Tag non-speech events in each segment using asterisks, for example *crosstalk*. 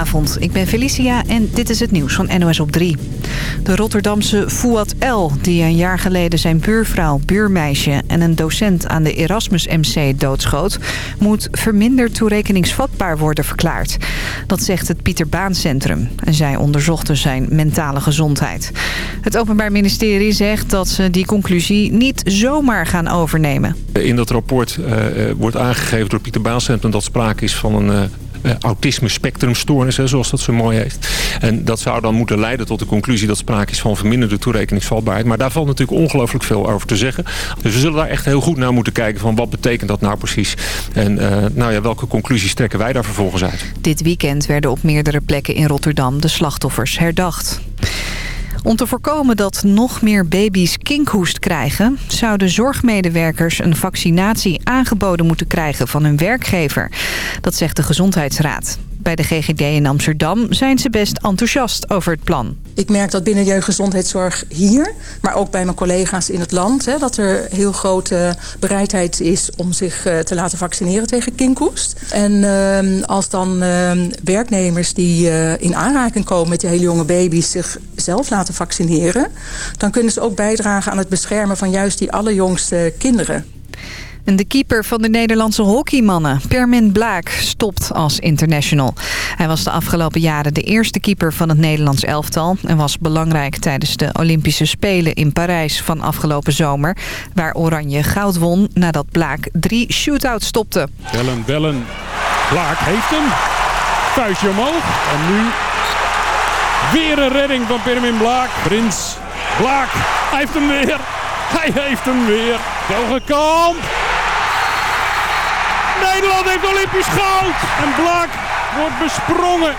Goedenavond, ik ben Felicia en dit is het nieuws van NOS op 3. De Rotterdamse Fouad L, die een jaar geleden zijn buurvrouw, buurmeisje... en een docent aan de Erasmus MC doodschoot... moet verminderd toerekeningsvatbaar worden verklaard. Dat zegt het Pieter Baan Centrum. En zij onderzochten zijn mentale gezondheid. Het Openbaar Ministerie zegt dat ze die conclusie niet zomaar gaan overnemen. In dat rapport uh, wordt aangegeven door Pieter Baan Centrum... dat sprake is van een... Uh, autisme spectrumstoornis, hè, zoals dat zo mooi heet. En dat zou dan moeten leiden tot de conclusie dat sprake is van verminderde toerekeningsvatbaarheid. Maar daar valt natuurlijk ongelooflijk veel over te zeggen. Dus we zullen daar echt heel goed naar moeten kijken van wat betekent dat nou precies. En uh, nou ja, welke conclusies trekken wij daar vervolgens uit. Dit weekend werden op meerdere plekken in Rotterdam de slachtoffers herdacht. Om te voorkomen dat nog meer baby's kinkhoest krijgen... zouden zorgmedewerkers een vaccinatie aangeboden moeten krijgen van hun werkgever. Dat zegt de Gezondheidsraad. Bij de GGD in Amsterdam zijn ze best enthousiast over het plan. Ik merk dat binnen jeugdgezondheidszorg hier, maar ook bij mijn collega's in het land... Hè, dat er heel grote bereidheid is om zich uh, te laten vaccineren tegen kinkhoest. En uh, als dan uh, werknemers die uh, in aanraking komen met die hele jonge baby's... zichzelf laten vaccineren... dan kunnen ze ook bijdragen aan het beschermen van juist die allerjongste kinderen. En de keeper van de Nederlandse hockeymannen, Permin Blaak, stopt als international. Hij was de afgelopen jaren de eerste keeper van het Nederlands elftal... en was belangrijk tijdens de Olympische Spelen in Parijs van afgelopen zomer... waar Oranje goud won nadat Blaak drie shootouts stopte. Bellen, bellen. Blaak heeft hem. Vuistje omhoog. En nu weer een redding van Permin Blaak. Prins Blaak, hij heeft hem weer. Hij heeft hem weer. Kelgekamp. Nederland heeft Olympisch goud. En Blaak wordt besprongen.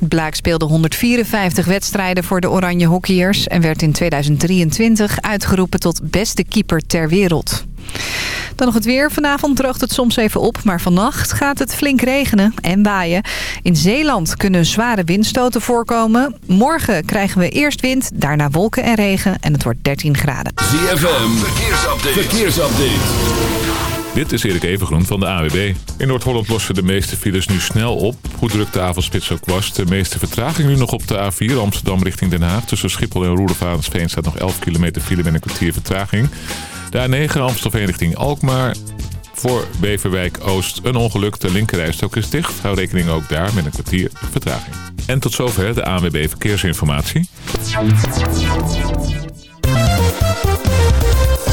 Blaak speelde 154 wedstrijden voor de Oranje Hockeyers... en werd in 2023 uitgeroepen tot beste keeper ter wereld. Dan nog het weer. Vanavond droogt het soms even op, maar vannacht gaat het flink regenen en waaien. In Zeeland kunnen zware windstoten voorkomen. Morgen krijgen we eerst wind, daarna wolken en regen en het wordt 13 graden. ZFM, verkeersupdate. verkeersupdate. Dit is Erik Evengroen van de AWB. In Noord-Holland lossen de meeste files nu snel op. Hoe druk de avondspits ook was. De meeste vertraging nu nog op de A4 Amsterdam richting Den Haag. Tussen Schiphol en Roedevaartsveen staat nog 11 kilometer file met een kwartier vertraging. De A9 Amstelveen richting Alkmaar. Voor Beverwijk Oost een ongeluk. De linkerrijstok is dicht. Hou rekening ook daar met een kwartier vertraging. En tot zover de ANWB Verkeersinformatie.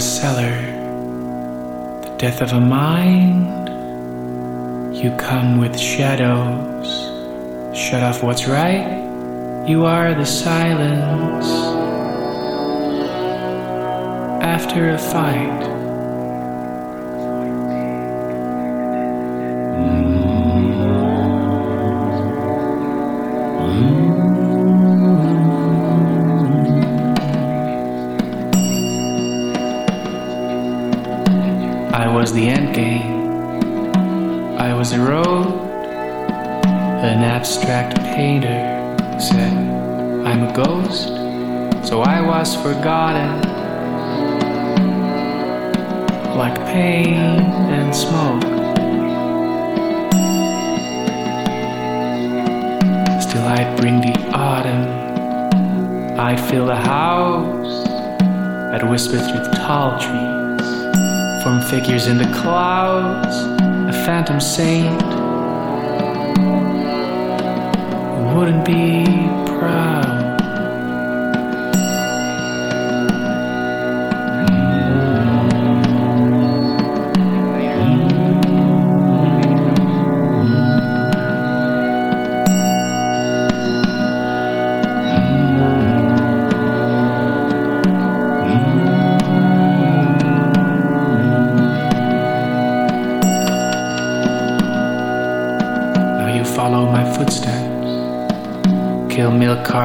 Cellar, the death of a mind. You come with shadows, shut off what's right. You are the silence after a fight. Abstract painter said, I'm a ghost, so I was forgotten. Like pain and smoke. Still, I'd bring the autumn. I'd fill the house. I'd whisper through the tall trees. Form figures in the clouds. A phantom saint. Wouldn't be proud.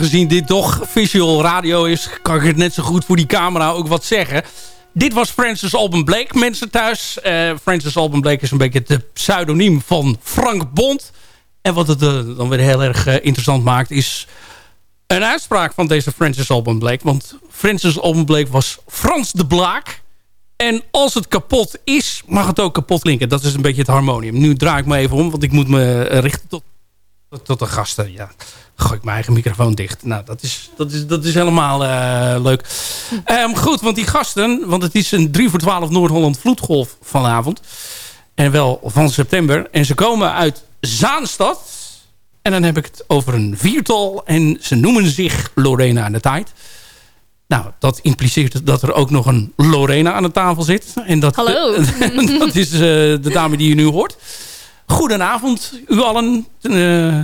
Aangezien dit toch visual radio is, kan ik het net zo goed voor die camera ook wat zeggen. Dit was Francis Alban Blake, mensen thuis. Eh, Francis Alban Blake is een beetje het pseudoniem van Frank Bond. En wat het eh, dan weer heel erg eh, interessant maakt is een uitspraak van deze Francis Alban Blake. Want Francis Alban Blake was Frans de Blaak. En als het kapot is, mag het ook kapot klinken. Dat is een beetje het harmonium. Nu draai ik me even om, want ik moet me richten tot, tot, de gasten. Ja, gooi ik mijn eigen microfoon dicht. Nou, dat is, dat is, dat is helemaal eh, leuk. Ehm, goed, want die gasten... Want het is een 3 voor 12 Noord-Holland vloedgolf vanavond. En wel van september. En ze komen uit Zaanstad. En dan heb ik het over een viertal. En ze noemen zich Lorena aan de tijd. Nou, dat impliceert dat er ook nog een Lorena aan de tafel zit. En dat, Hallo. *laughs* dat is eh, de dame die je nu hoort. Goedenavond, u allen. Eh,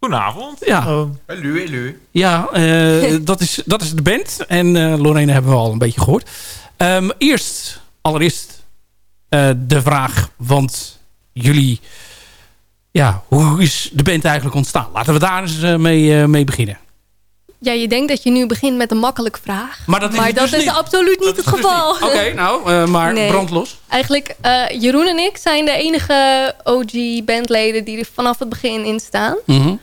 Goedenavond. ja, Hallo, hallo. ja eh, *laughs* dat, is, dat is de band. En eh, Lorena hebben we al een beetje gehoord. Ehm, eerst, allereerst, eh, de vraag. Want jullie... Ja, hoe is de band eigenlijk ontstaan? Laten we daar eens mee, eh, mee beginnen. Ja, je denkt dat je nu begint met een makkelijke vraag. Maar dat is, het dus niet. absoluut niet het geval. Oké, *laughs* nou, uh, maar Nee. brandlos. Eigenlijk, eh, Jeroen en ik zijn de enige OG-bandleden die er vanaf het begin in staan. Mhm.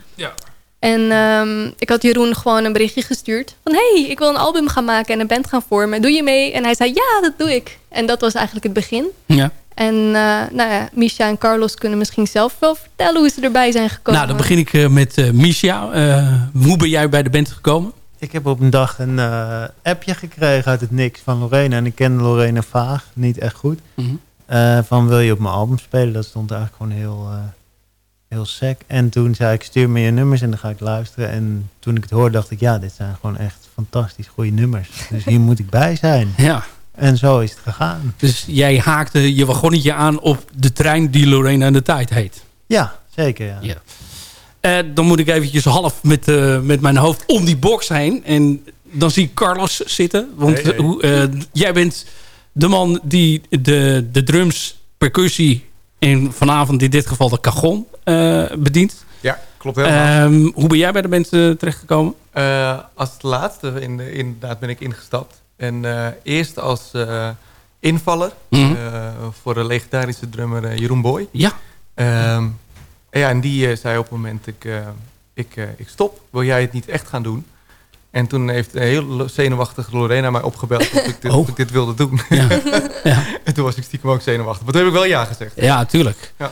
En ehm, ik had Jeroen gewoon een berichtje gestuurd. Van, hey, ik wil een album gaan maken en een band gaan vormen. Doe je mee? En hij zei, ja, dat doe ik. En dat was eigenlijk het begin. Ja. En uh, nou ja, Misha en Carlos kunnen misschien zelf wel vertellen hoe ze erbij zijn gekomen. Nou, dan begin ik uh, met uh, Misha. hoe ben jij bij de band gekomen? Ik heb op een dag een appje gekregen uit het niks van Lorena. En ik ken Lorena vaag, niet echt goed. Mhm. Mm -hmm. van wil je op mijn album spelen? Dat stond eigenlijk gewoon heel, heel sec. En toen zei ik stuur me je nummers en dan ga ik luisteren. En toen ik het hoorde dacht ik ja, dit zijn gewoon echt fantastisch goede nummers. Dus hier moet ik bij zijn. *laughs* Ja. En zo is het gegaan. Dus jij haakte je wagonnetje aan op de trein die Lorena in de tijd heet. Ja, zeker. Ja. ja. Uh, dan moet ik eventjes half met, uh, met mijn hoofd om die box heen. En dan zie ik Carlos zitten. Want hey, hey. Uh, jij bent de man die de, de drums, percussie... en vanavond in dit geval de cajon bedient. Ja, klopt helemaal. Um, hoe ben jij bij de band terechtgekomen? als het laatste in de, inderdaad ben ik ingestapt. En uh, eerst als uh, invaller mm -hmm. uh, voor de legendarische drummer Jeroen Boy. Ja. Um, en ja, en die zei op het moment, ik, ik, ik stop, wil jij het niet echt gaan doen? En toen heeft een heel zenuwachtige Lorena mij opgebeld of ik dit, oh. of ik dit wilde doen. Ja. ja. *laughs* en toen was ik stiekem ook zenuwachtig. Maar toen heb ik wel ja gezegd. Ja, tuurlijk. Ja.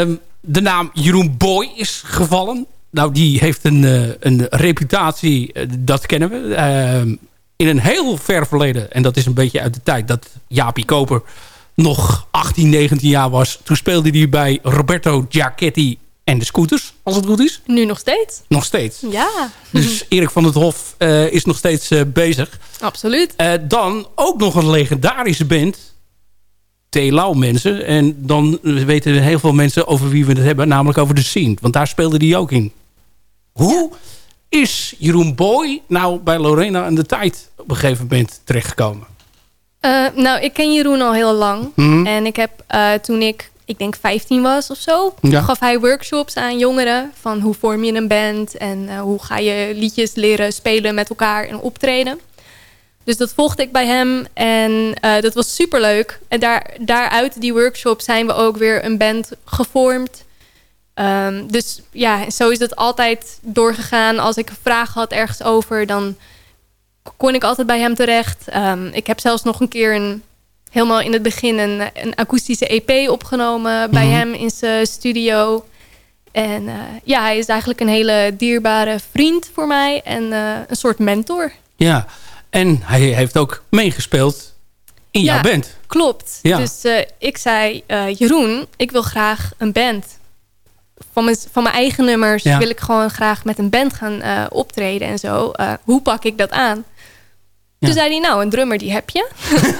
Um, de naam Jeroen Boy is gevallen. Nou, die heeft een, een reputatie, dat kennen we. Uh, in een heel ver verleden, en dat is een beetje uit de tijd dat Jaapie Koper nog 18, 19 jaar was. Toen speelde hij bij Roberto Giacchetti en de Scooters, als het goed is. Nu nog steeds. Nog steeds. Ja. Dus Erik van het Hof uh, is nog steeds uh, bezig. Absoluut. Uh, dan ook nog een legendarische band. Telau mensen. En dan weten heel veel mensen over wie we het hebben. Namelijk over de scene. Want daar speelde hij ook in. Hoe is Jeroen Boy nou bij Lorena in de tijd op een gegeven moment terechtgekomen? Uh, nou, ik ken Jeroen al heel lang. Mhm. Mm -hmm. En ik heb uh, toen ik, ik denk 15 was of zo... Ja. gaf hij workshops aan jongeren... van hoe vorm je een band... en uh, hoe ga je liedjes leren spelen met elkaar en optreden. Dus dat volgde ik bij hem en dat was superleuk. En daar, daaruit die workshop zijn we ook weer een band gevormd... Um, dus ja, zo is het altijd doorgegaan. Als ik een vraag had ergens over, dan kon ik altijd bij hem terecht. Um, ik heb zelfs nog een keer een, helemaal in het begin een, een akoestische EP opgenomen bij Mhm. hem in zijn studio. En uh, ja, hij is eigenlijk een hele dierbare vriend voor mij en uh, een soort mentor. Ja, en hij heeft ook meegespeeld in ja, jouw band. Klopt. Ja. Dus uh, ik zei, Jeroen, ik wil graag een band van mijn, van mijn eigen nummers Ja. wil ik gewoon graag met een band gaan uh, optreden en zo. Uh, hoe pak ik dat aan? Ja. Toen zei hij, nou, een drummer die heb je.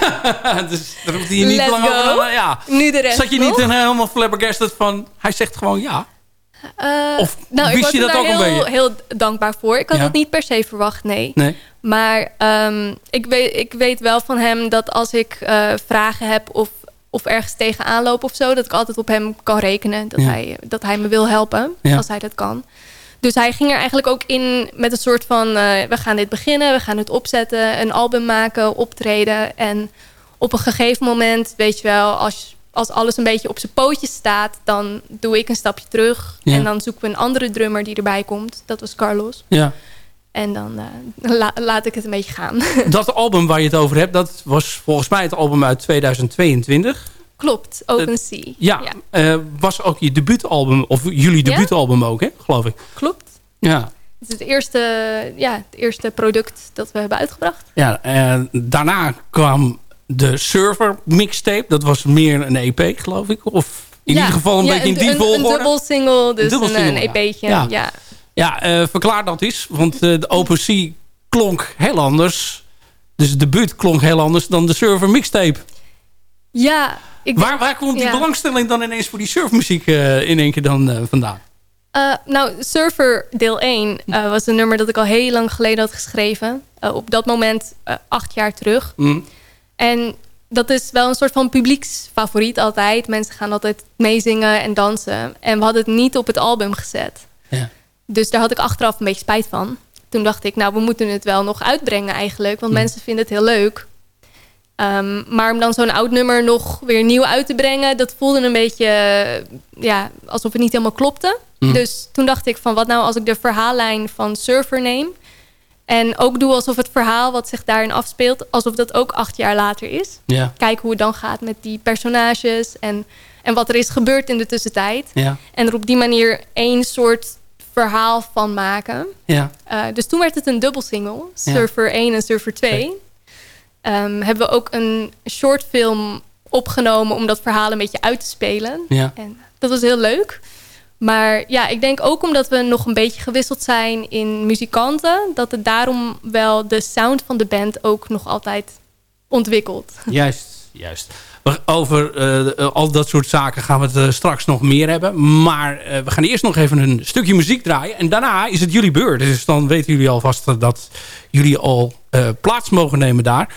*laughs* dus daar hoeft hij je niet Let's lang go. over. Ja. Nu de rest Zat je niet een, helemaal flabbergasted van... Hij zegt gewoon ja. Uh, Of nou, ik wist was je dat daar ook een heel, beetje? heel dankbaar voor. Ik had Ja. dat niet per se verwacht, nee. Nee. Maar um, ik, weet, ik weet wel van hem dat als ik uh, vragen heb of, of ergens tegenaan loop of zo... dat ik altijd op hem kan rekenen. Dat, Ja. hij, dat hij me wil helpen, Ja. als hij dat kan. Dus hij ging er eigenlijk ook in met een soort van... uh, we gaan dit beginnen, we gaan het opzetten, een album maken, optreden. En op een gegeven moment, weet je wel... als, als alles een beetje op zijn pootjes staat... dan doe ik een stapje terug. Ja. En dan zoeken we een andere drummer die erbij komt. Dat was Carlos. Ja. En dan uh, la laat ik het een beetje gaan. *laughs* Dat album waar je het over hebt, dat was volgens mij het album uit 2022. Klopt, Open Sea. Ja, eh, was ook je debuutalbum, of jullie Ja? debuutalbum ook, hè, geloof ik. Klopt. Ja, Het is het eerste, ja, het eerste product dat we hebben uitgebracht. ja en daarna kwam de server mixtape. Dat was meer een EP, geloof ik. Of in Ja, ieder geval een beetje in die een, volgorde. Een dubbel single, dus dubbel een, single, een. EP'tje. Ja. Ja. Eh, verklaar dat eens. Want eh, de Open Sea klonk heel anders. Dus het debuut klonk heel anders dan de server mixtape. Ja, ik Waar, waar komt die ja. belangstelling dan ineens voor die surfmuziek eh, in één keer dan vandaan? Nou, Surfer deel 1 eh, was een nummer dat ik al heel lang geleden had geschreven. Op dat moment acht jaar terug. Mm. En dat is wel een soort van publieksfavoriet altijd. Mensen gaan altijd meezingen en dansen. En we hadden het niet op het album gezet. Ja. Dus daar had ik achteraf een beetje spijt van. Toen dacht ik, nou, we moeten het wel nog uitbrengen eigenlijk. Want mensen vinden het heel leuk. Ehm, maar om dan zo'n oud nummer nog weer nieuw uit te brengen... dat voelde een beetje eh, ja, alsof het niet helemaal klopte. Hm. Dus toen dacht ik van, wat nou als ik de verhaallijn van Surfer neem... en ook doe alsof het verhaal wat zich daarin afspeelt... alsof dat ook acht jaar later is. Ja. Kijken hoe het dan gaat met die personages... en, en wat er is gebeurd in de tussentijd. En er op die manier één soort verhaal van maken. Ja. Uh, dus toen werd het een dubbelsingle. Ja. Surfer 1 en Surfer 2. Um, hebben we ook een shortfilm opgenomen om dat verhaal een beetje uit te spelen. Ja. En dat was heel leuk. Maar ja, ik denk ook omdat we nog een beetje gewisseld zijn in muzikanten... dat het daarom wel de sound van de band ook nog altijd ontwikkelt. Juist, juist. Over uh, al dat soort zaken gaan we het uh, straks nog meer hebben. Maar we gaan eerst nog even een stukje muziek draaien. En daarna is het jullie beurt. Dus dan weten jullie alvast dat jullie al plaats mogen nemen daar.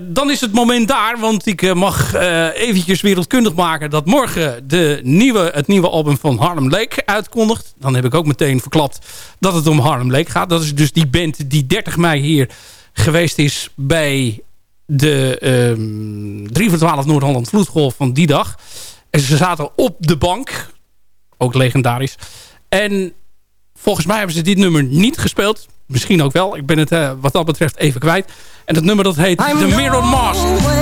dan is het moment daar, want ik mag eventjes wereldkundig maken... dat morgen de nieuwe, het nieuwe album van Harlem Lake uitkondigt. Dan heb ik ook meteen verklapt dat het om Harlem Lake gaat. Dat is dus die band die 30 mei hier geweest is bij de um, 3 voor 12 Noord-Holland Vloedgolf van die dag. En ze zaten op de bank. Ook legendarisch. En volgens mij hebben ze dit nummer niet gespeeld. Misschien ook wel. Ik ben het uh, wat dat betreft even kwijt. En het nummer dat heet The Mirror Mask.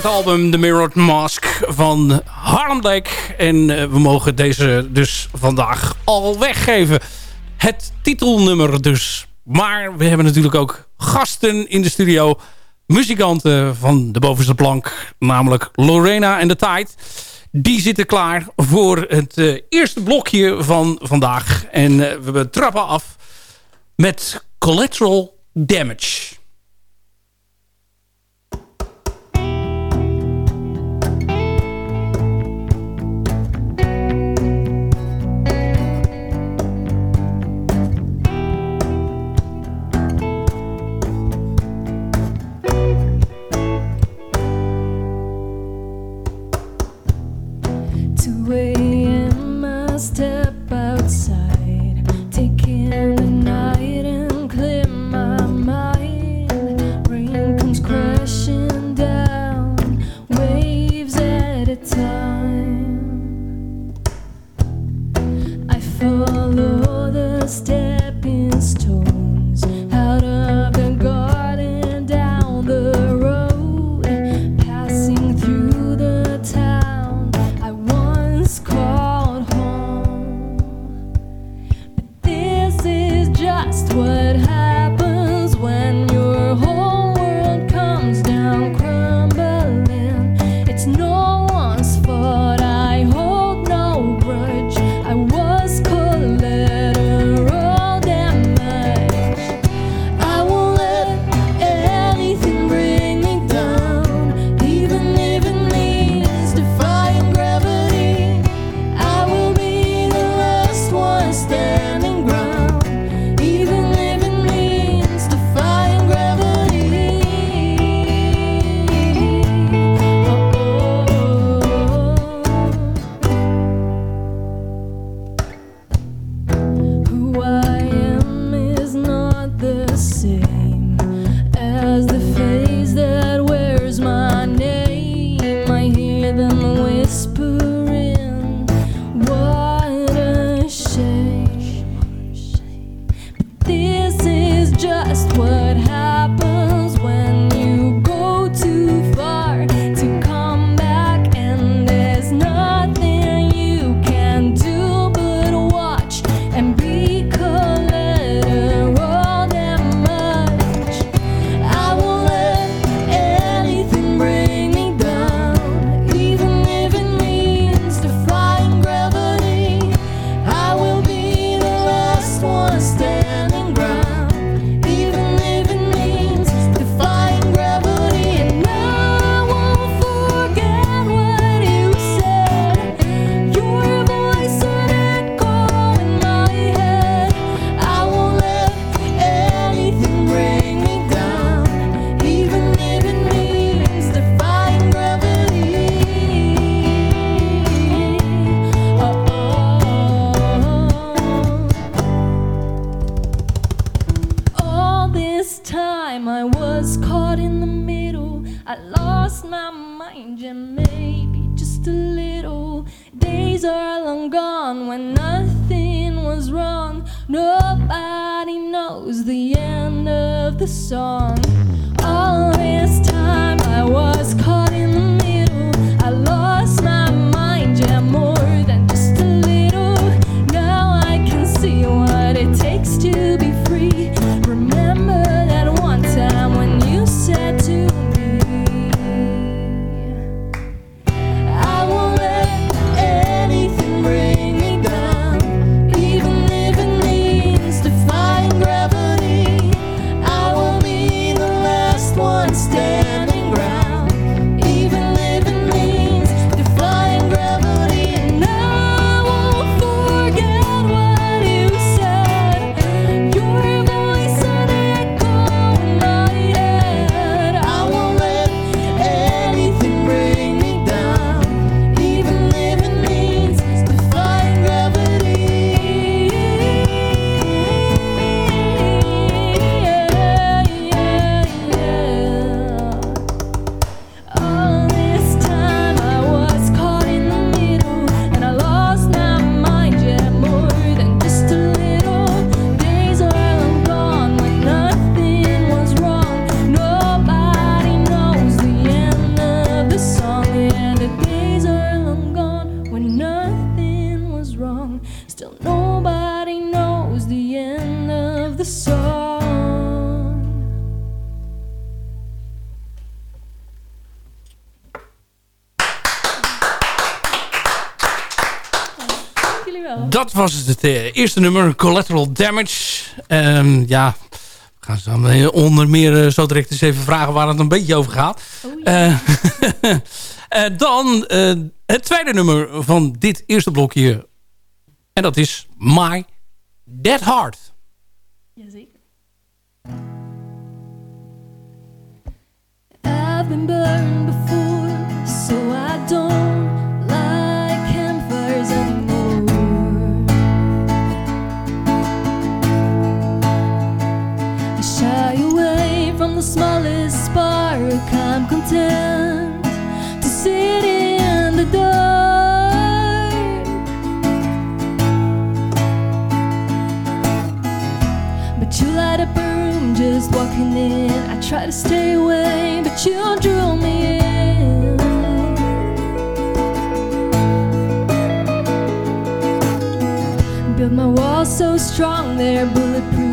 Het album The Mirrored Mask van Harlem En eh, we mogen deze dus vandaag al weggeven. Het titelnummer dus. Maar we hebben natuurlijk ook gasten in de studio. Muzikanten van de bovenste plank. Namelijk Lorena en de Tijd. Die zitten klaar voor het eh, eerste blokje van vandaag. En eh, we trappen af met Collateral Damage. dat was het eh, eerste nummer, Collateral Damage. Ehm, ja, gaan ze dan eh, onder meer eh, zo direct eens even vragen waar het een beetje over gaat. Oh, *laughs* dan het tweede nummer van dit eerste blokje. En dat is My Dead Heart. Jazeker. I've. walking in. I try to stay away, but you drew me in. Built my walls so strong, they're bulletproof.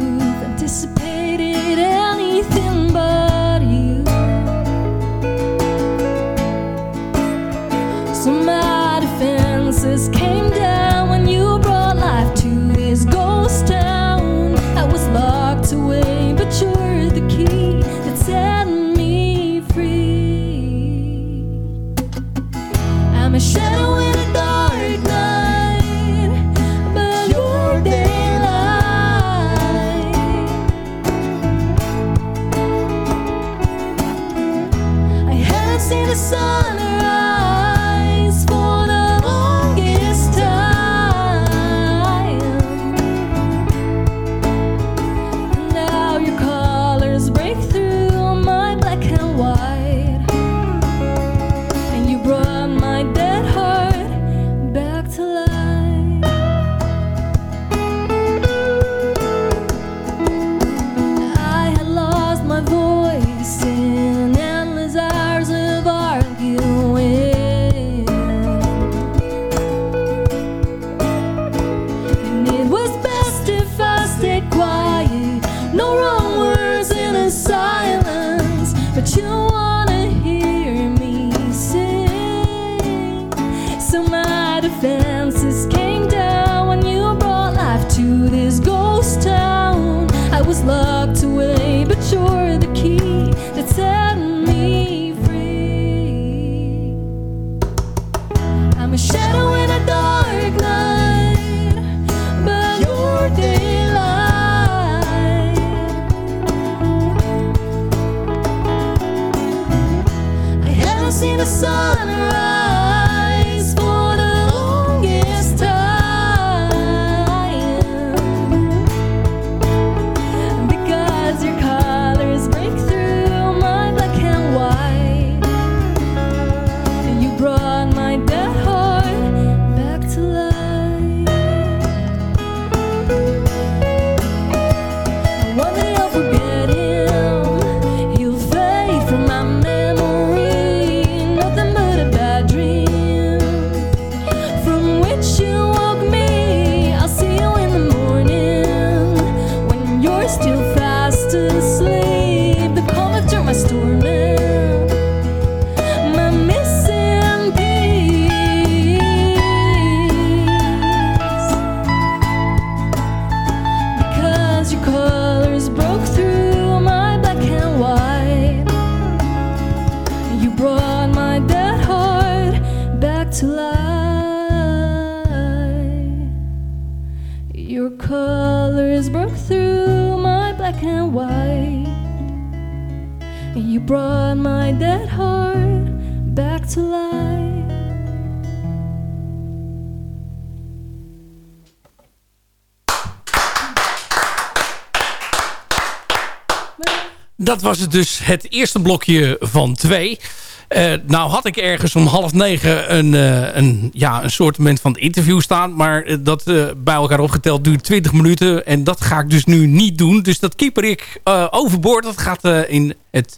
dat was het dus het eerste blokje van twee. Eh, nou had ik ergens om half negen een, eh, een, ja, een soort moment van interview staan. Maar eh, dat bij elkaar opgeteld duurt 20 minuten. En dat ga ik dus nu niet doen. Dus dat keeper ik overboord. Dat gaat in het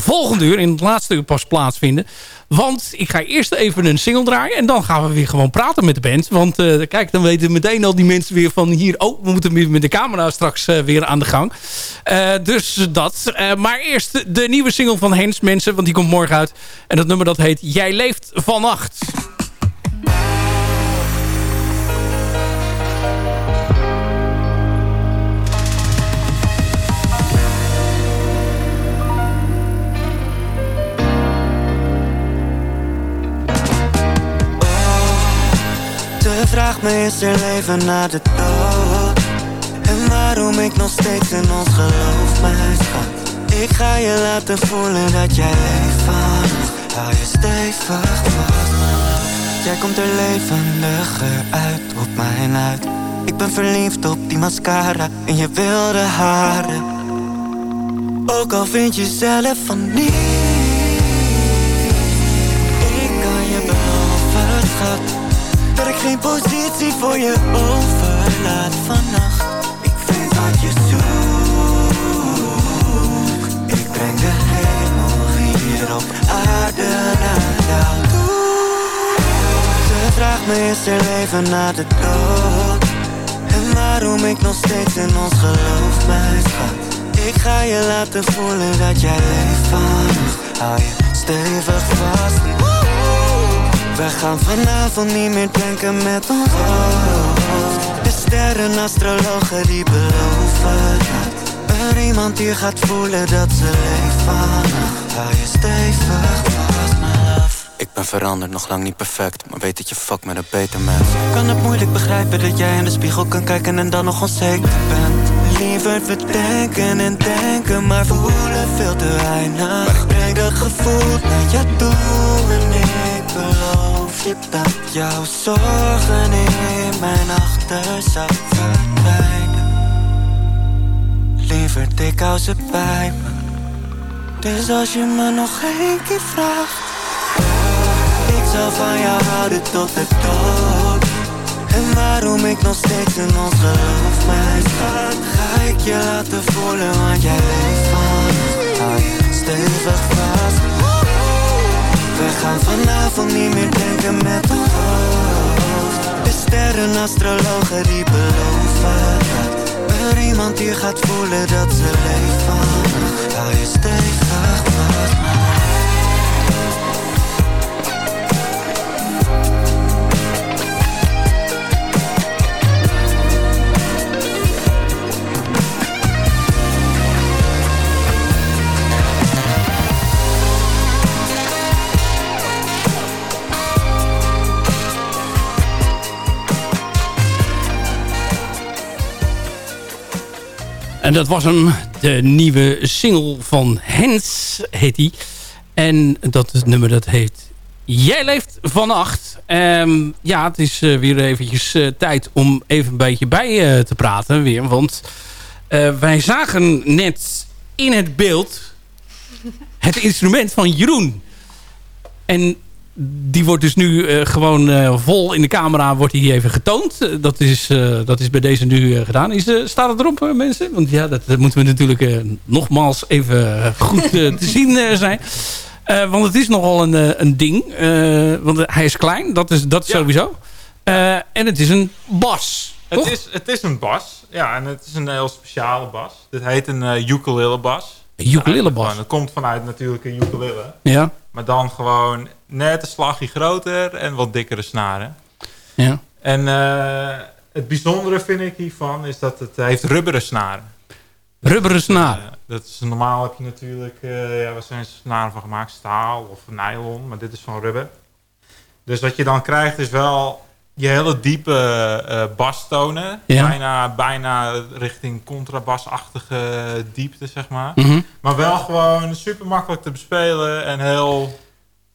volgende uur, in het laatste uur pas plaatsvinden. Want ik ga eerst even een single draaien. En dan gaan we weer gewoon praten met de band. Want eh, kijk, dan weten meteen al die mensen weer van hier... Oh, we moeten met de camera straks eh, weer aan de gang. Eh, dus dat. Maar eerst de nieuwe single van Hens, mensen. Want die komt morgen uit. En dat nummer dat heet Jij leeft vannacht. Vraag me is er leven na de dood? En waarom ik nog steeds in ons geloof, mijn schat? Ik ga je laten voelen dat jij leeft vannacht Hou je stevig vast. Jij komt er levendiger uit op mijn huid. Ik ben verliefd op die mascara en je wilde haren. Ook al vind je zelf van niet geen positie voor je overlaat vannacht. Ik vind wat je zoekt. Ik breng de hemel hier op aarde naar jou toe. Ze vraagt me is er leven na de dood. En waarom ik nog steeds in ons geloof, mijn schat? Ik ga je laten voelen dat jij leeft vannacht Hou je stevig vast we gaan vanavond niet meer denken met ons. Hoofd De sterren, astrologen die beloven dat Er iemand hier gaat voelen dat ze vannacht Hou je stevig. Vast, my love Ik ben veranderd, nog lang niet perfect Maar weet dat je fuck met een beter mens Kan het moeilijk begrijpen dat jij in de spiegel kan kijken En dan nog onzeker bent. Liever we denken en denken Maar voelen veel te weinig. Maar ik breng dat gevoel naar je toe En ik beloof je dat jouw zorgen in mijn achterzak verdwijnen? Liever ik hou ze bij me. Dus als je me nog één keer vraagt Ik zal van jou houden tot de dood. En waarom ik nog steeds in ons geloof Mijn schat, ga ik je laten voelen Want jij leeft van Hou stevig vast we gaan vanavond niet meer denken met ons hoofd. De sterren, astrologen die beloven Er iemand hier gaat voelen dat ze vannacht Hou je stevig vast, En dat was hem, de nieuwe single van Hens, heet die. En dat nummer dat heet Jij leeft vannacht. Ehm ja, het is eh, weer eventjes eh, tijd om even een beetje bij eh, te praten weer. Want wij zagen net in het beeld het instrument van Jeroen. En die wordt dus nu eh, gewoon eh, vol in de camera wordt hij even getoond. Eh, dat, is, dat is bij deze nu gedaan. Is, staat het erop, mensen? Want ja, dat, dat moeten we natuurlijk nogmaals even goed te zien zijn. Want het is nogal een, een ding. Want hij is klein, dat is, dat is sowieso. En het is een bas. Het toch? is, het is een bas. Ja, en het is een heel speciale bas. Dit heet een ukulele bas. Een ukulele bas? Het komt vanuit natuurlijk een ukulele. Ja. Maar dan gewoon net een slagje groter en wat dikkere snaren. Ja. En eh, het bijzondere vind ik hiervan is dat het heeft rubberen snaren. Rubberen snaren. Eh, dat is, normaal heb je natuurlijk, eh ja, waar zijn snaren van gemaakt? Staal of nylon, maar dit is van rubber. Dus wat je dan krijgt is wel je hele diepe bastonen. Ja. Bijna, bijna richting contrabasachtige diepte, zeg maar. Mhm. Maar wel gewoon super makkelijk te bespelen en heel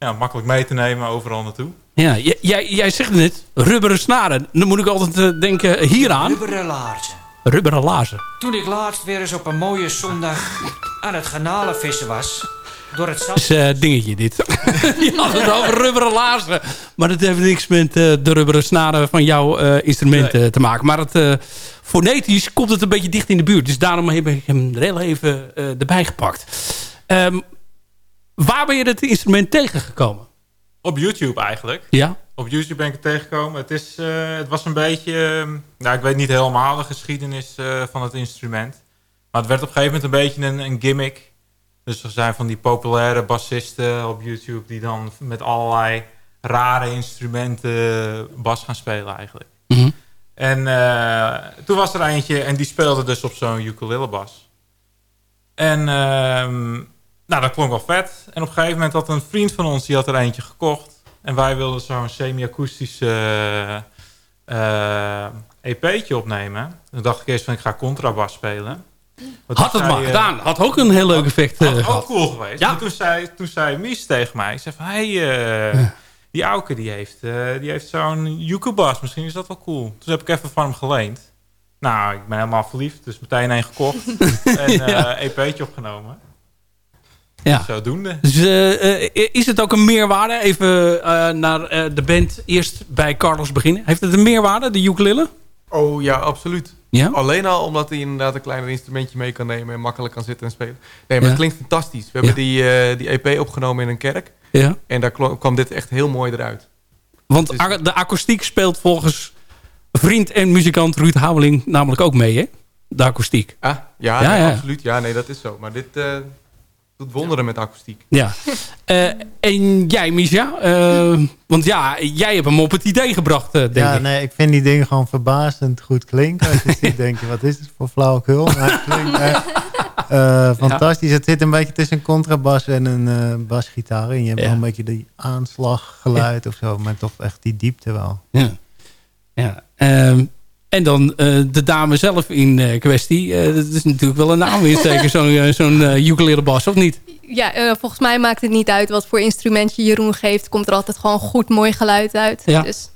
ja, makkelijk mee te nemen overal naartoe. Ja, jij, jij zegt net, rubberen snaren. Dan moet ik altijd eh, denken hieraan. Rubberen laarzen. Rubberen laarzen. Toen ik laatst weer eens op een mooie zondag aan het garnalenvissen was... door het Dat is zand... eh dingetje dit. *laughs* Je had het over rubberen laarzen. Maar dat heeft niks met eh, de rubberen snaren van jouw eh, instrument eh, te maken. Maar het, eh, fonetisch komt het een beetje dicht in de buurt. Dus daarom heb ik hem er heel even eh, erbij gepakt. Ehm, waar ben je het instrument tegengekomen? Op YouTube eigenlijk. Ja? Op YouTube ben ik het tegengekomen. Het, is, eh, het was een beetje... eh, nou, ik weet niet helemaal de geschiedenis eh, van het instrument. Maar het werd op een gegeven moment een beetje een, een gimmick. Dus er zijn van die populaire bassisten op YouTube... die dan met allerlei rare instrumenten bas gaan spelen eigenlijk. Mhm. En eh, toen was er eentje en die speelde dus op zo'n ukulele bas. En ehm, nou, dat klonk wel vet. En op een gegeven moment had een vriend van ons, die had er eentje gekocht. En wij wilden zo'n semi-akoestische eh, EP'tje opnemen. Toen dacht ik eerst van, ik ga contrabas spelen. Want Had het zei, maar eh, gedaan. Had ook een heel leuk effect eh, had ook gehad. cool geweest. Ja. Maar toen zei, toen zei Mies tegen mij, zei van, hey, eh, die Auke die heeft, eh, die heeft zo'n Ukubas. Misschien is dat wel cool. Toen heb ik even van hem geleend. Nou, ik ben helemaal verliefd, dus meteen een gekocht. *laughs* en eh Ja. EP'tje opgenomen. Ja. Zodoende. Dus eh, eh, is het ook een meerwaarde? Even eh, naar de band eerst bij Carlos beginnen. Heeft het een meerwaarde, de ukulele? Oh ja, absoluut. Ja? Alleen al omdat hij inderdaad een kleiner instrumentje mee kan nemen... en makkelijk kan zitten en spelen. Nee, maar Ja. het klinkt fantastisch. We hebben die, die EP opgenomen in een kerk. Ja. En daar kwam dit echt heel mooi eruit. Want a- de akoestiek speelt volgens vriend en muzikant Ruud Houweling namelijk ook mee, hè? De akoestiek. Ah, ja, Ja, nee, ja. absoluut. Ja, nee, dat is zo. Maar dit doet wonderen met akoestiek. Ja. Eh, en jij, Misha? Eh, want ja, jij hebt hem op het idee gebracht, eh, denk ja, ik. nee, ik vind die dingen gewoon verbazend goed klinken. Als je *laughs* ziet, denk je, wat is het voor flauwekul? Maar het klinkt echt eh, fantastisch. Het zit een beetje tussen een contrabas en een eh, basgitaar. En je hebt Ja. wel een beetje die aanslaggeluid of zo. Maar toch echt die diepte wel. Ja. ja. Ehm, en dan eh, de dame zelf in eh, kwestie. Eh, dat is natuurlijk wel een naam insteken, *laughs* zo'n zo'n ukulele bas, of niet? Ja, volgens mij maakt het niet uit wat voor instrument je Jeroen geeft. Komt er altijd gewoon goed mooi geluid uit. Ja. Dus.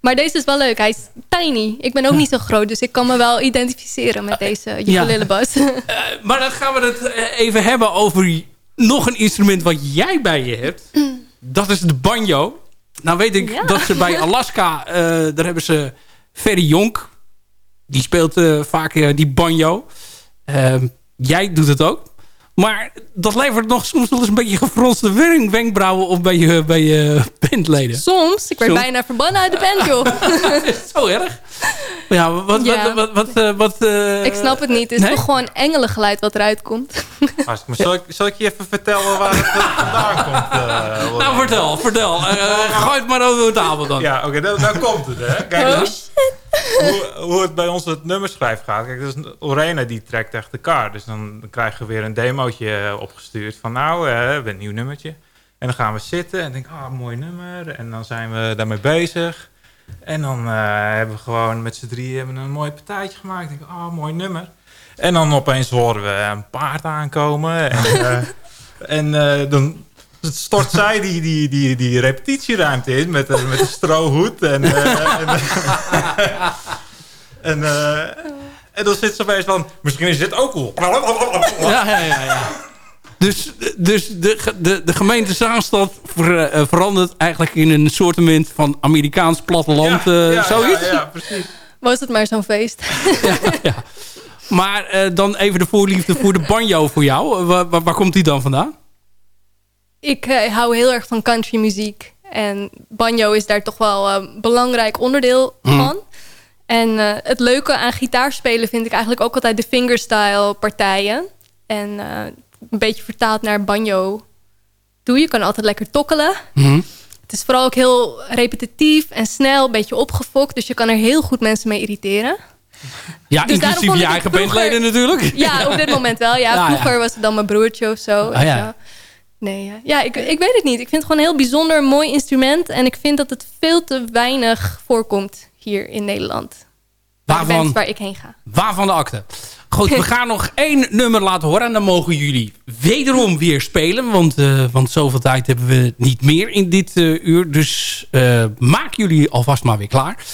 Maar deze is wel leuk. Hij is tiny. Ik ben ook niet zo groot, dus ik kan me wel identificeren met deze ukulele bas. Maar dan gaan we het even hebben over nog een instrument wat jij bij je hebt. Dat is de banjo. Nou weet ik Ja. dat ze bij *laughs* Alaska, daar hebben ze Ferry Jonk. Die speelt eh, vaak eh, die banjo. Ehm, jij doet het ook. Maar dat levert nog soms wel eens een beetje gefronste wen- wenkbrauwen op bij je, bij je bandleden. Soms. Ik werd Soms. bijna verbannen uit de band, joh. *laughs* Zo erg? Ja, wat... Ja. wat, wat, wat, eh, wat eh, ik snap het niet. Het is nee? toch gewoon engelengeluid wat eruit komt. Hartstikke. Maar zal, ik, zal ik je even vertellen waar het *laughs* vandaan komt? eh? Nou, vertel, vertel. Eh, *laughs* gooi het maar over de tafel dan. Ja, oké, nou, nou komt het, hè. Kijk, Oh, hoe, hoe het bij ons het nummerschrijf gaat. Kijk, dus Lorena die trekt echt de kaart. Dus dan krijgen we weer een demootje opgestuurd. Van nou, we hebben een nieuw nummertje. En dan gaan we zitten en denk ah, mooi nummer. En dan zijn we daarmee bezig. En dan eh, hebben we gewoon met z'n drieën hebben een mooi partijtje gemaakt. Ik denk, ah, mooi nummer. En dan opeens horen we een paard aankomen. En, eh, en eh, dan stort zij die, die, die, die repetitieruimte in met, een- met een strohoed. En, en, en, en dan zit ze opeens van, misschien is dit ook cool. Ja, ja, ja. ja. Dus, dus de, de, de gemeente Zaanstad ver, eh, verandert eigenlijk in een soortement van Amerikaans platteland. eh, ja, zoiets. Ja, ja, precies. Was het maar zo'n feest. *laughs* Maar eh, dan even de voorliefde voor de banjo voor jou. Eh, Waar, waar, waar komt die dan vandaan? Ik eh, hou heel erg van countrymuziek. En banjo is daar toch wel een belangrijk onderdeel Mhm. van. En eh, het leuke aan gitaarspelen vind ik eigenlijk ook altijd de fingerstyle partijen. En eh, een beetje vertaald naar banjo doe. Je kan altijd lekker tokkelen. Mhm. Het is vooral ook heel repetitief en snel, een beetje opgefokt. Dus je kan er heel goed mensen mee irriteren. Ja, Dus inclusief je eigen vroeger- natuurlijk. Ja, op dit moment wel. *laughs* Ja, vroeger was het dan mijn broertje of zo. Ah, ja. Nee, ja, ja ik, ik weet het niet. Ik vind het gewoon een heel bijzonder mooi instrument. En ik vind dat het veel te weinig voorkomt hier in Nederland. Waarvan? waar ik heen ga. Waarvan de akte. Goed, we *laughs* gaan nog één nummer laten horen. En dan mogen jullie wederom weer spelen. Want, eh, want zoveel tijd hebben we niet meer in dit eh, uur. Dus eh, maak jullie alvast maar weer klaar.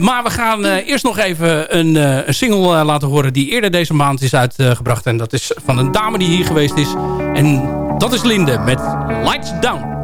Maar we gaan eh, eerst nog even een, een single laten horen... die eerder deze maand is uitgebracht. en dat is van een dame die hier geweest is. En dat is Linde met Lights Down.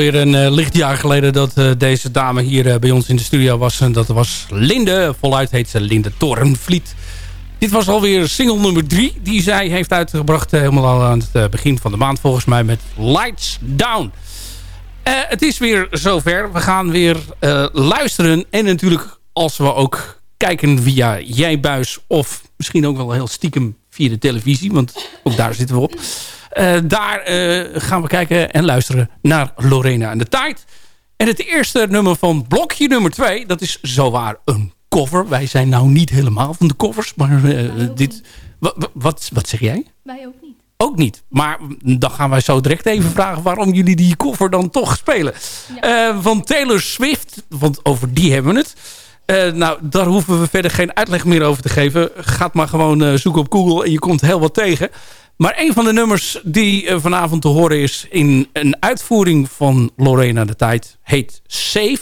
Alweer een eh, licht jaar geleden dat eh, deze dame hier eh, bij ons in de studio was. En dat was Linde. Voluit heet ze Linde Torenvliet. Dit was alweer single nummer drie die zij heeft uitgebracht. eh, helemaal al aan het eh, begin van de maand volgens mij met Lights Down. Eh, het is weer zover. We gaan weer eh, luisteren. En natuurlijk als we ook kijken via Jijbuis of misschien ook wel heel stiekem via de televisie. Want ook daar zitten we op. Eh, daar eh, gaan we kijken en luisteren naar Lorena en de Tijd. En het eerste nummer van blokje nummer 2, dat is zowaar een cover. Wij zijn nou niet helemaal van de covers, maar eh, dit... Wa- wa- Wat, wat zeg jij? Wij ook niet. Ook niet. Maar dan gaan wij zo direct even vragen waarom jullie die cover dan toch spelen. Van Taylor Swift, want over die hebben we het. Nou, daar hoeven we verder geen uitleg meer over te geven. Ga maar gewoon zoeken op Google en je komt heel wat tegen. Maar een van de nummers die eh, vanavond te horen is in een uitvoering van Lorena de Tijd heet Safe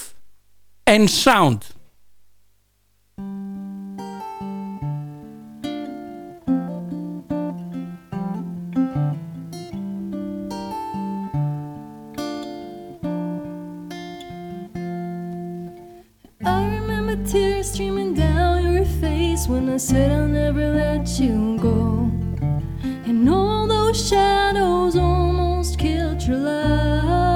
and Sound. Tears streaming down your face when I said I'll never let you go. All those shadows almost killed your light.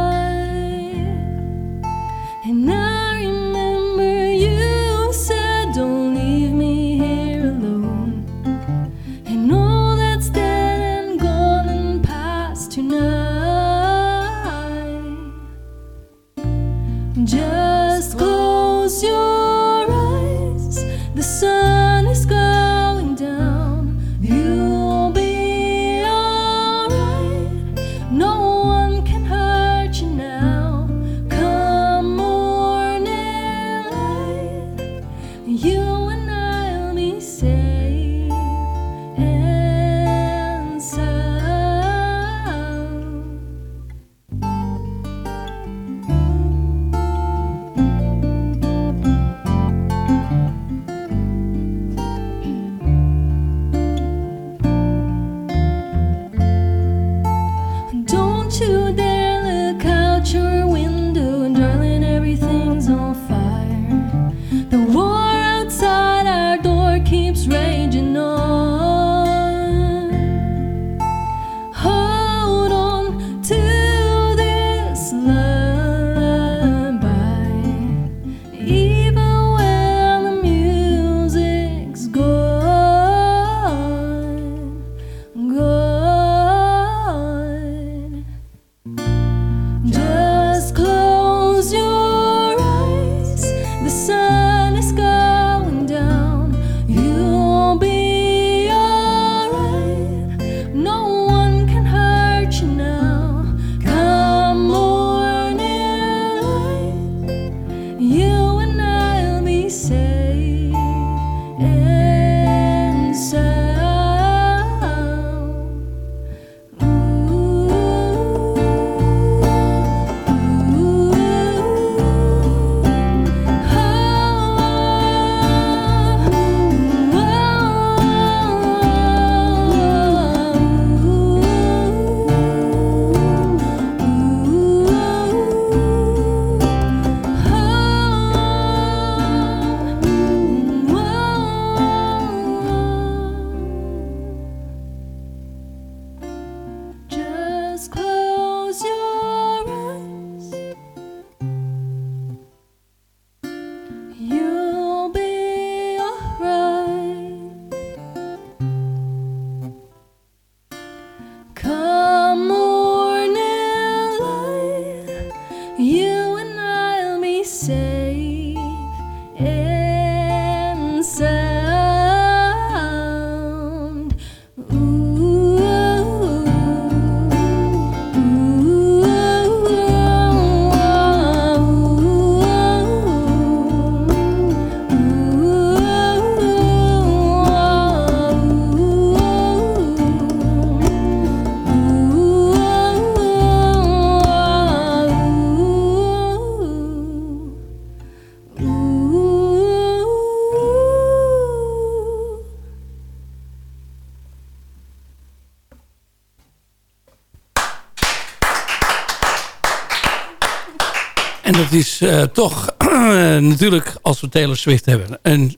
Dat is eh, toch *clears throat* natuurlijk, als we Taylor Swift hebben... een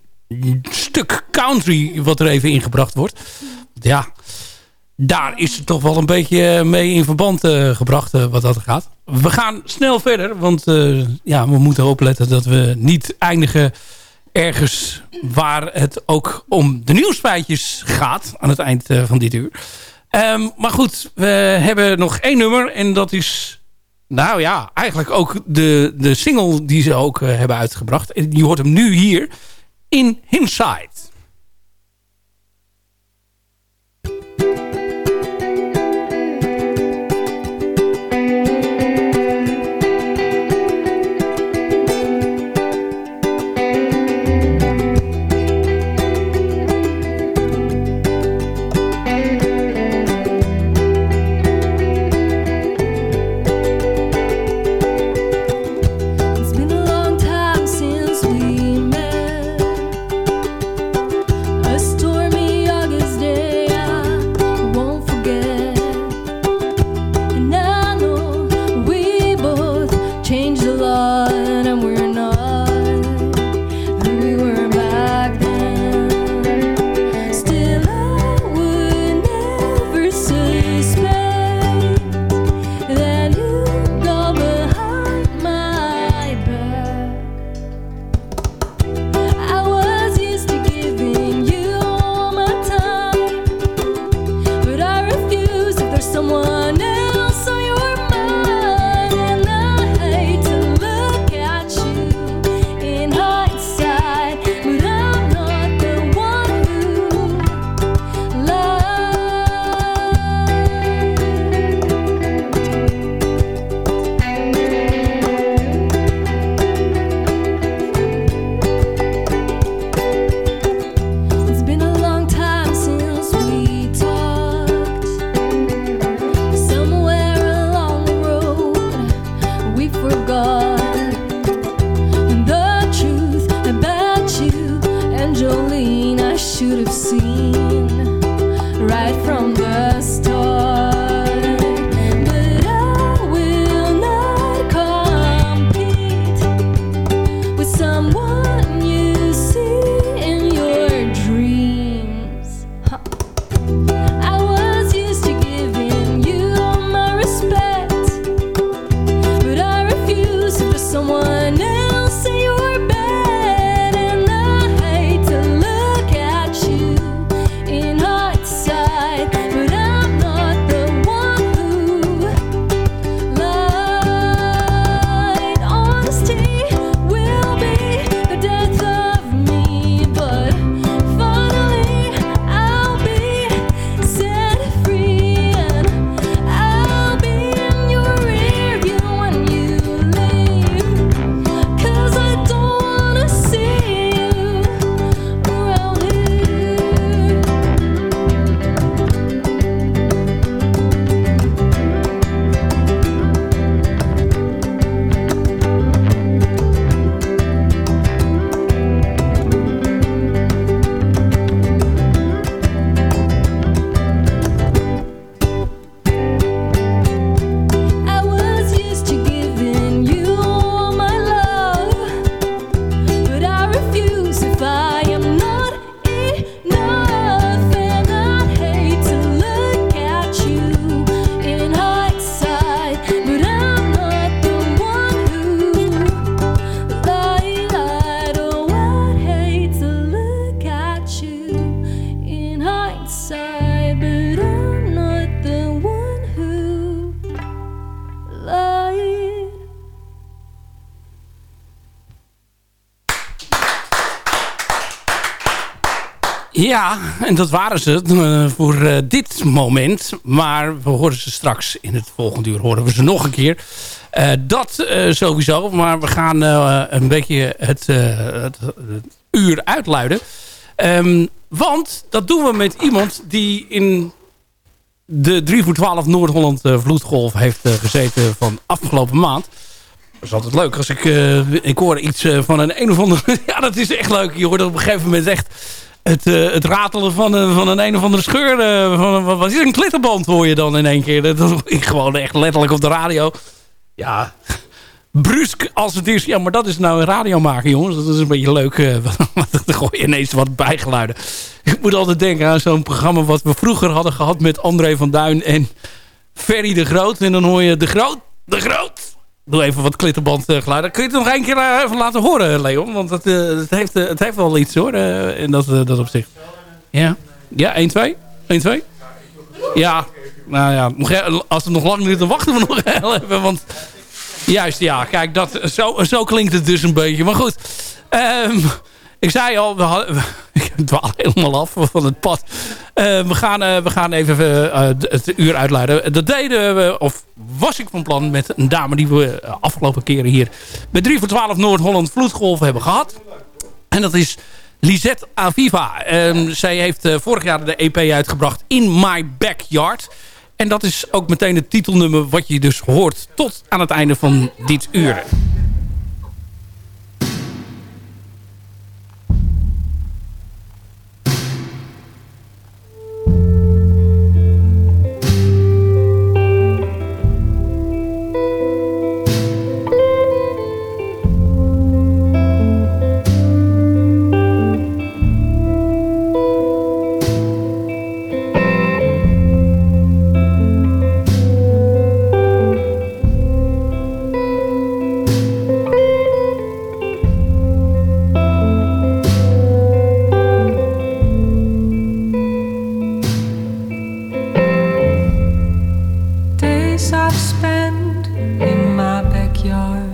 stuk country wat er even ingebracht wordt. Ja, daar is het toch wel een beetje mee in verband eh, gebracht eh, wat dat gaat. We gaan snel verder, want ja, we moeten opletten dat we niet eindigen ergens waar het ook om de nieuwsfeitjes gaat aan het eind van dit uur. Ehm, maar goed, we hebben nog één nummer en dat is... Nou ja, eigenlijk ook de, de single die ze ook eh, hebben uitgebracht. En je hoort hem nu hier in Inside. Ja, en dat waren ze eh, voor eh, dit moment. Maar we horen ze straks in het volgende uur. Horen we ze nog een keer. Eh, dat sowieso. Maar we gaan een beetje het, het, uur uitluiden. Ehm, want dat doen we met iemand die in de 3 voor 12 Noord-Holland vloedgolf heeft gezeten van afgelopen maand. Dat is altijd leuk als ik, ik hoor iets van een een of andere... *laughs* ja, dat is echt leuk. Je hoort op een gegeven moment echt het, eh, het ratelen van een, van een of andere scheur. eh, van, wat is een klitterband hoor je dan in één keer. Dat ik gewoon echt letterlijk op de radio. Ja, brusk als het is. Ja, maar dat is nou een radio maken, jongens. Dat is een beetje leuk. eh, *laughs* Dan gooi je ineens wat bijgeluiden. Ik moet altijd denken aan zo'n programma... wat we vroeger hadden gehad met André van Duin en Ferry de Groot. En dan hoor je de Groot, de Groot. Doe even wat klitterband eh, geluiden. Kun je het nog één keer eh, even laten horen, Leon? Want het, eh, het, heeft, het heeft wel iets, hoor. in dat, dat opzicht. Ja, ja 1, 2. 1, 2. Ja, nou ja, als het nog lang duurt, dan wachten we nog *laughs* even. Want juist, ja, kijk, dat, zo, zo klinkt het dus een beetje. Maar goed, ehm, ik zei al, we hadden, *laughs* ik dwaal helemaal af van het pad. Eh, we, gaan, eh, we gaan even eh, het uur uitleiden. Dat deden we, of was ik van plan met een dame die we afgelopen keren hier... bij 3 voor 12 Noord-Holland Vloedgolf hebben gehad. En dat is Lisette Aviva. Ehm, zij heeft vorig jaar de EP uitgebracht In My Backyard. En dat is ook meteen het titelnummer wat je dus hoort tot aan het einde van dit uur. Days I've spent in my backyard.